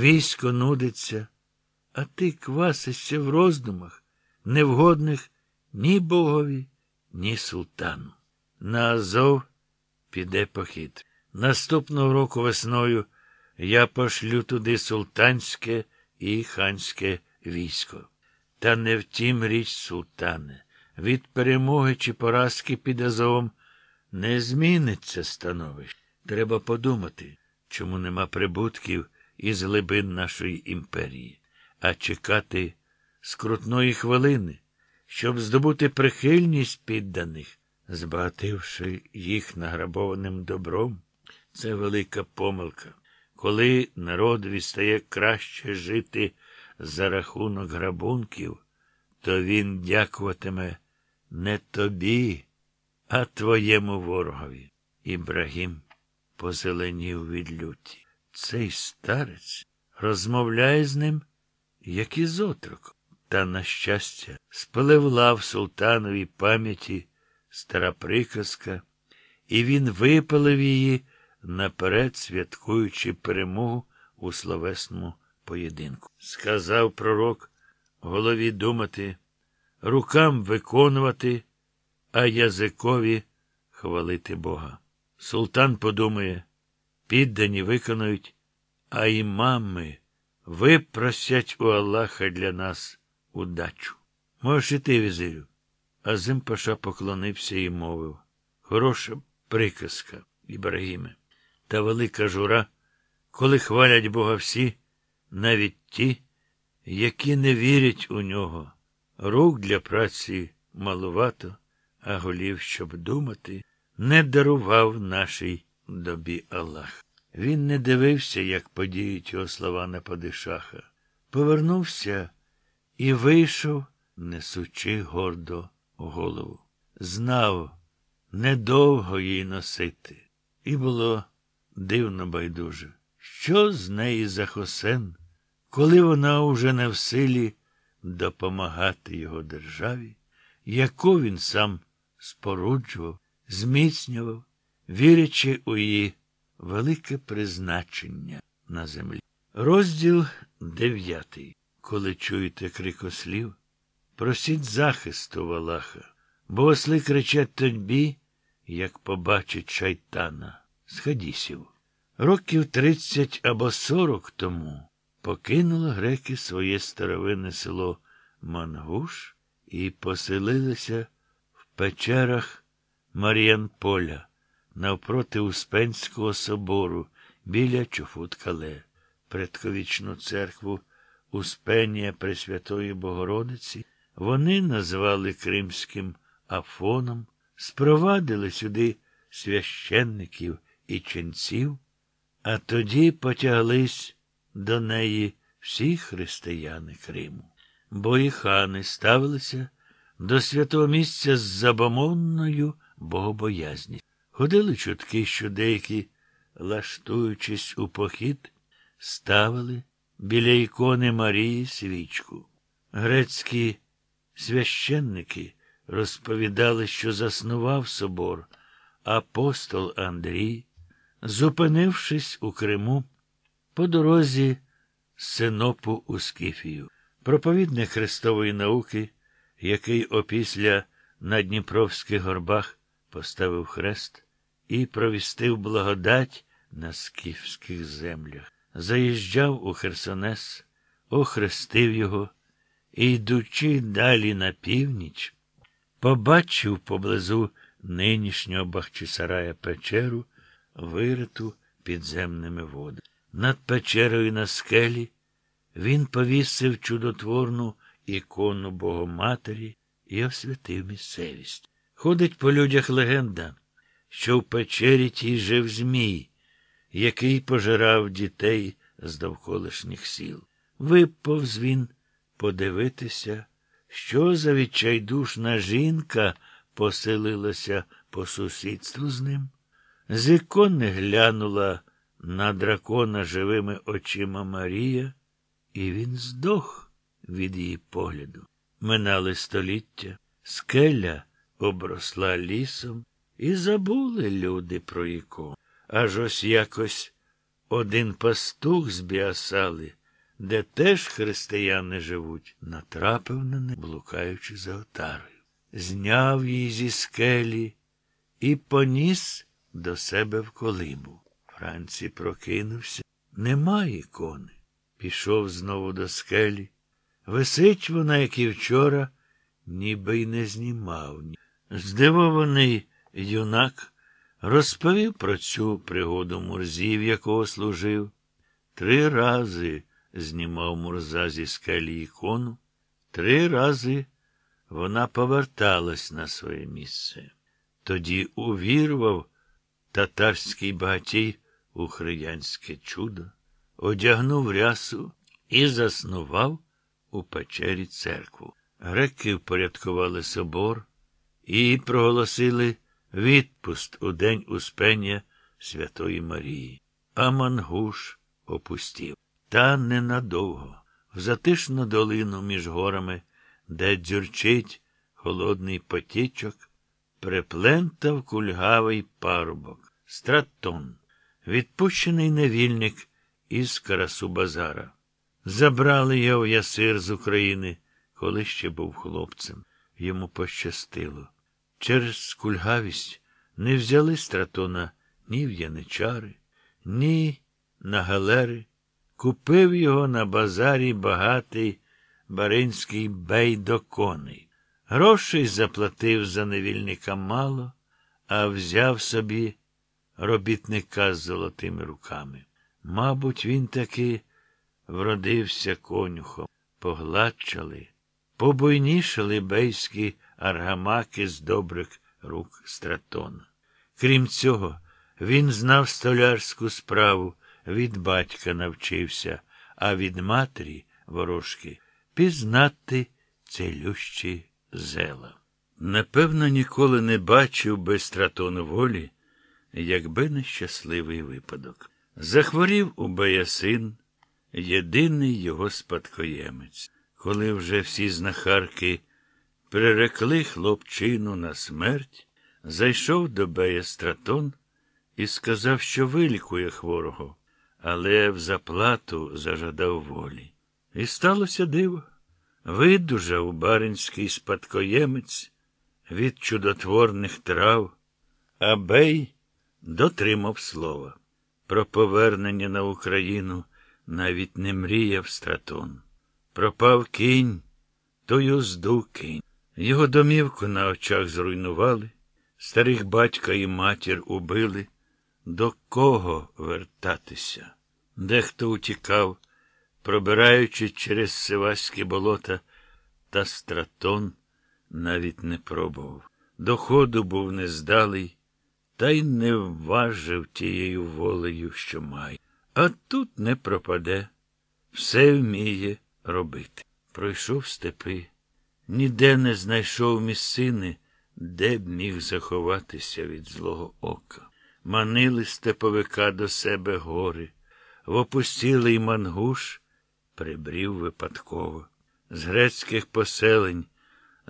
Військо нудиться, а ти квасишся в роздумах, невгодних ні богові, ні султану. На Азов піде похід. Наступного року весною я пошлю туди султанське і ханське військо. Та не втім річ, султане, від перемоги чи поразки під Азовом не зміниться становище. Треба подумати, чому нема прибутків із глибин нашої імперії, а чекати скрутної хвилини, щоб здобути прихильність підданих, збагативши їх награбованим добром. Це велика помилка. Коли народові стає краще жити за рахунок грабунків, то він дякуватиме не тобі, а твоєму ворогові. Ібрагім позеленів від люті. Цей старець розмовляє з ним, як із отроком. Та, на щастя, спливла в султановій пам'яті стара приказка, і він випалив її, наперед святкуючи перемогу у словесному поєдинку. Сказав пророк голові думати, рукам виконувати, а язикові хвалити Бога. Султан подумає, піддані виконують, а імами випросять у Аллаха для нас удачу. Можеш і ти, візирю. Азим Паша поклонився і мовив. Хороша приказка, Ібрагіме. Та велика жура, коли хвалять Бога всі, навіть ті, які не вірять у нього. Рук для праці малувато, а голів, щоб думати, не дарував нашій добі Аллах. Він не дивився, як подіють його слова на Падишаха. Повернувся і вийшов, несучи гордо голову. Знав, недовго їй носити. І було дивно байдуже. Що з неї за Хосен, коли вона уже не в силі допомагати його державі, яку він сам споруджував, зміцнював, вірячи у її велике призначення на землі. Розділ дев'ятий. Коли чуєте крикослів, просіть захисту в Аллаха, бо осли кричать тобі, як побачить шайтана з хадісів. Років тридцять або сорок тому покинули греки своє старовинне село Мангуш і поселилися в печерах Мар'янполя навпроти Успенського собору біля Чуфут-Кале, предковічну церкву Успенія Пресвятої Богородиці, вони назвали Кримським Афоном, спровадили сюди священників і ченців, а тоді потяглись до неї всі християни Криму. Бо і хани ставилися до святого місця з забомонною богобоязністю. Ходили чутки, що деякі, лаштуючись у похід, ставили біля ікони Марії свічку. Грецькі священники розповідали, що заснував собор апостол Андрій, зупинившись у Криму по дорозі Синопу у Скіфію. Проповідник Христової науки, який опісля на Дніпровських горбах поставив хрест і провістив благодать на скіфських землях, заїжджав у Херсонес, охрестив його і, йдучи далі на північ, побачив поблизу нинішнього Бахчисарая печеру, вириту підземними водами. Над печерою на скелі він повісив чудотворну ікону Богоматері і освятив місцевість. Ходить по людях легенда, що в печері тій жив Змій, який пожирав дітей з довколишніх сіл. Виповз він подивитися, що за відчайдушна жінка поселилася по сусідству з ним. З ікони глянула на дракона живими очима Марія, і він здох від її погляду. Минали століття, скеля обросла лісом, і забули люди про ікону. Аж ось якось один пастух з Біасали, де теж християни живуть, натрапив на них, блукаючи за отарою. Зняв її зі скелі і поніс до себе в колибу. Франці прокинувся. Немає ікони. Пішов знову до скелі. Висить вона, як і вчора, ніби й не знімав. Здивований юнак розповів про цю пригоду Мурзі, в якого служив. Три рази знімав Мурза зі скелі ікону, три рази вона поверталась на своє місце. Тоді увірвав татарський багатій у хриянське чудо, одягнув рясу і заснував у печері церкву. Греки впорядкували собор і проголосили відпуст у день успення Святої Марії. А Мангуш опустів. Та ненадовго, в затишну долину між горами, де дзюрчить холодний потічок, приплентав кульгавий парубок, стратон, відпущений невільник із Карасу Базара. Забрали його в ясир з України, коли ще був хлопцем. Йому пощастило. Через кульгавість не взяли стратона ні в яничари, ні на галери. Купив його на базарі багатий баринський бей до коней. Грошей заплатив за невільника мало, а взяв собі робітника з золотими руками. Мабуть, він таки вродився конюхом, погладчали, побойнішали бейські аргамаки з добрих рук стратона. Крім цього, він знав столярську справу, від батька навчився, а від матері ворожки пізнати целющі зела. Напевно, ніколи не бачив би стратону волі, якби нещасливий випадок. Захворів у Баясин, єдиний його спадкоємець. Коли вже всі знахарки прирекли хлопчину на смерть, зайшов до Бея стратон і сказав, що вилікує хворого, але в заплату зажадав волі. І сталося диво. Видужав баринський спадкоємець від чудотворних трав, а Бей дотримав слова. Про повернення на Україну навіть не мріяв стратон. Пропав кінь, то юзду кінь. Його домівку на очах зруйнували, старих батька і матір убили. До кого вертатися? Дехто утікав, пробираючи через сиваські болота, та стратон навіть не пробував. Доходу був нездалий, та й не вважив тією волею, що має. А тут не пропаде, все вміє робити. Пройшов степи, ніде не знайшов місцини, де б міг заховатися від злого ока. Манили степовика до себе гори, в опустілий мангуш прибрів випадково. З грецьких поселень